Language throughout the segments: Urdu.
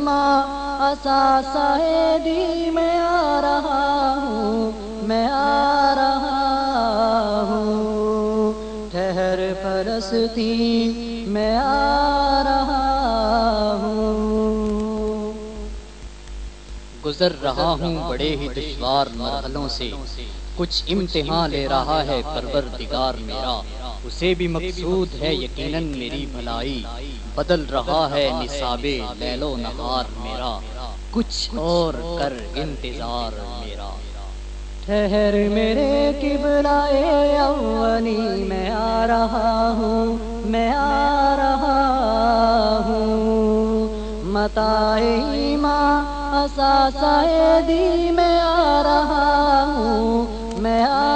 ماں سہیدی میں آ رہا ہوں، میں آ رہا ہوں۔ ٹھہر پرستی، میں آ رہا ہوں۔ گزر رہا ہوں بڑے ہی دشوار مرحلوں سے، کچھ امتحان لے رہا ہے پروردگار میرا۔ اسے بھی مقصود ہے یقیناً میری بھلائی۔ بدل رہا ہے نصاب لیل و نہار میرا۔ کچھ اور کر انتظار میرا۔ ٹھہر میرے قبلائے اولی، میں آ رہا ہوں، میں آ رہا ہوں۔ متائے ماں سیدی میں آ رہا ہوں، میں آ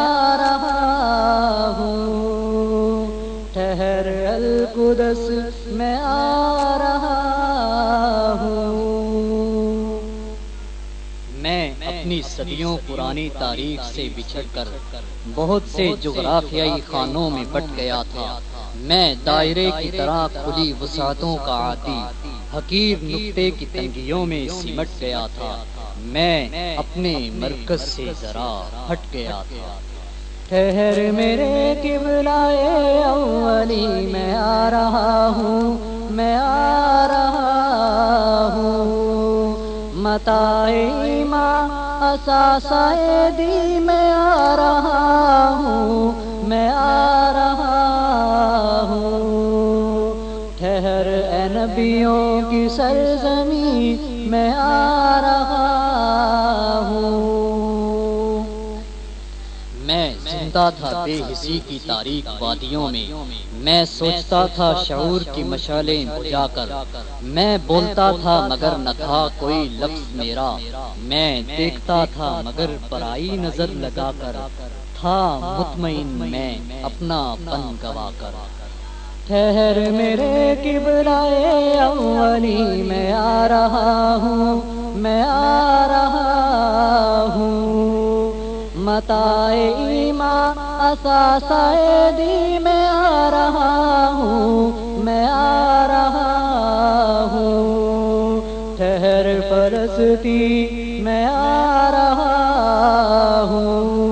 القدس میں آ رہا ہوں۔ میں اپنی صدیوں پرانی تاریخ سے بچھڑ کر بہت سے جغرافیائی خانوں میں بٹ گیا تھا۔ میں دائرے کی طرح کھلی وسعتوں کا عادی، حقیر نقطے کی تنگیوں میں سمٹ گیا تھا۔ میں اپنے مرکز سے ذرا ہٹ گیا تھا۔ ٹھہر میرے قبلائے اولی، میں آ رہا ہوں، میں آ رہا ہوں۔ متائے ماں سیدی میں آ رہا ہوں، میں آ رہا ہوں۔ ٹھہر اے نبیوں کی سرزمی میں آ میں زندہ تھا بے حسی کی تاریخ وادیوں میں۔ میں سوچتا تھا شعور کی مشالیں بجا کر۔ میں بولتا تھا مگر نہ تھا کوئی لفظ میرا۔ میں دیکھتا تھا مگر پرائی نظر لگا کر۔ تھا مطمئن میں اپنا پن گوا کر۔ ٹھہر میرے قبلائے اولی، میں آ رہا ہوں، میں آ رہا ہوں متائے ماں سیدی میں آ رہا ہوں، میں آ رہا ہوں۔ ٹھہر پرستی، میں آ رہا ہوں۔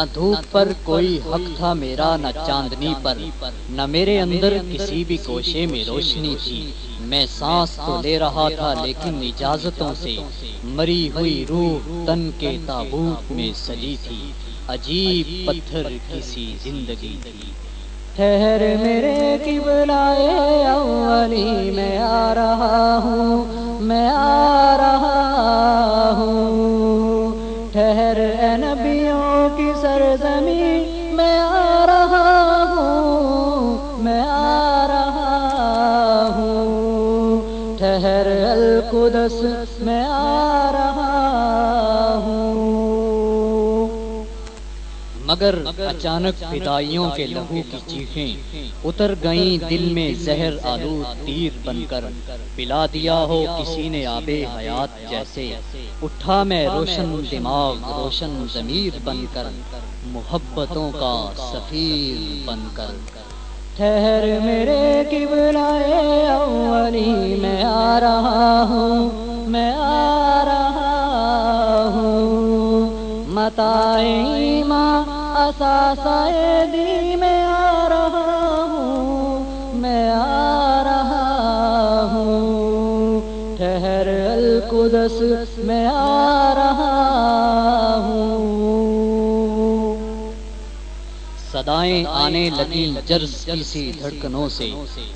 نہ دھوپ پر کوئی حق تھا، میرا نہ چاندنی پر۔ نہ میرے اندر کسی بھی کوشے میں روشنی تھی۔ میں سانس تو لے رہا تھا، لیکن اجازتوں سے مری ہوئی روح تن کے تابوت میں سجی تھی۔ عجیب پتھر کسی زندگی تھی۔ ٹھہر میرے قبلائے اولی، میں آ رہا ہوں، میں آ القدس میں آ رہا ہوں۔ مگر اچانک فدائیوں کے لہو کی چیخیں، اتر گئیں دل میں زہر آلود تیر بن کر۔ پلا دیا ہو کسی نے آب حیات جیسے۔ اٹھا میں روشن دماغ، روشن ضمیر بن کر۔ محبتوں کا سفیر بن کر۔ ٹھہر میرے قبلائے اولی، میں آ رہا ہوں، میں آ رہا ہوں۔ متائے ماں سیدی میں آ رہا ہوں، میں آ رہا ہوں۔ ٹھہر القدس، میں آ صدائیں آنے لگی جرس کسی دھڑکنوں سے۔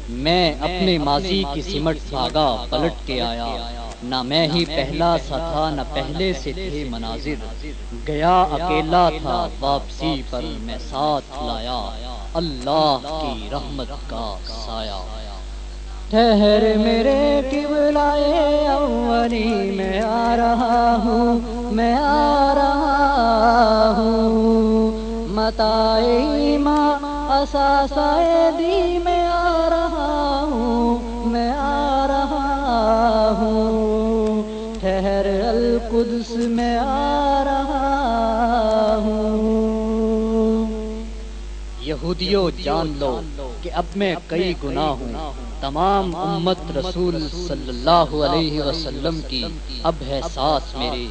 میں اپنے ماضی کی سمٹ بھاگا پلٹ کے آیا۔ نہ میں ہی پہلا سا تھا، نہ پہلے سے تھے مناظر۔ گیا اکیلا تھا واپسی پر میں ساتھ لایا۔ اللہ کی رحمت کا سایہ۔ ٹھہر میرے قبلائے اولی، میں آ رہا ہوں، میں آ رہا ہوں۔ متائے ماں میں آ رہا ہوں، میں آ رہا ہوں۔ ٹھہر القدس، میں آ رہا ہوں۔ یہودیو، جان لو کہ اب میں کئی گناہ ہوں۔ تمام امت رسول صلی اللہ علیہ وسلم کی اب ہے ساتھ میرے۔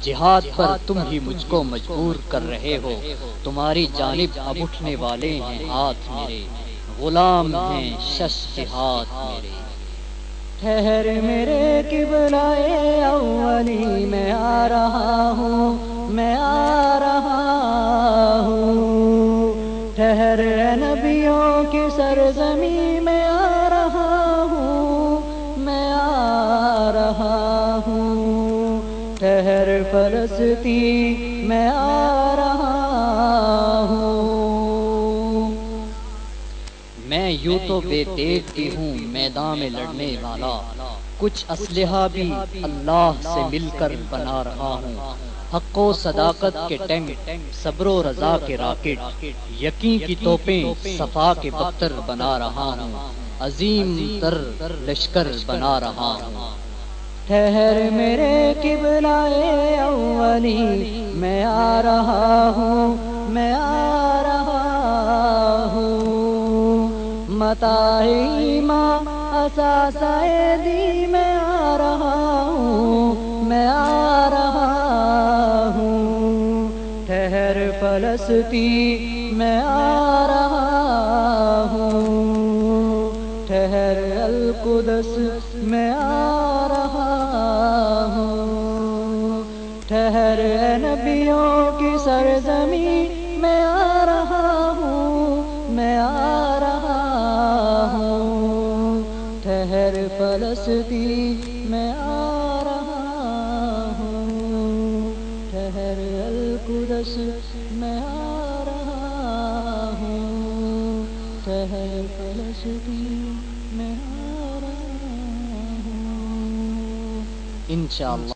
جہاد پر تم ہی مجھ کو مجبور کر رہے ہو۔ تمہاری جانب اب اٹھنے والے ہیں ہاتھ میرے۔ غلام ہیں شش کے ہاتھ میرے۔ ٹھہر میرے کی بلائے اولی، میں آ رہا ہوں۔ میں آ فلسطی میں آ رہا ہوں۔ میں یوں تو بے دیکھتی ہوں میدان میں لڑنے والا۔ کچھ اسلحہ بھی اللہ سے مل کر بنا رہا ہوں۔ حق و صداقت کے ٹینک صبر و رضا کے راکٹ یقین کی توپیں صفا کے بختر بنا رہا ہوں۔ عظیم تر لشکر بنا رہا ہوں۔ ٹھہر میرے قبلائے اولی، میں آ رہا ہوں، میں آ رہا ہوں۔ متائی ماں اساسائے دی میں آ رہا ہوں، میں آ رہا ہوں۔ ٹھہر فلسطی میں آ رہا ہوں۔ ٹھہر القدس، میں آ نبیوں کی سرزمی میں آ رہا ہوں، میں آ رہا ہوں۔ ٹھہر فلسطی میں آ رہا ہوں۔ ٹھہر القدس، میں آ رہا ہوں۔ ٹھہر فلسطی میں آ رہا ہوں۔ انشاءاللہ۔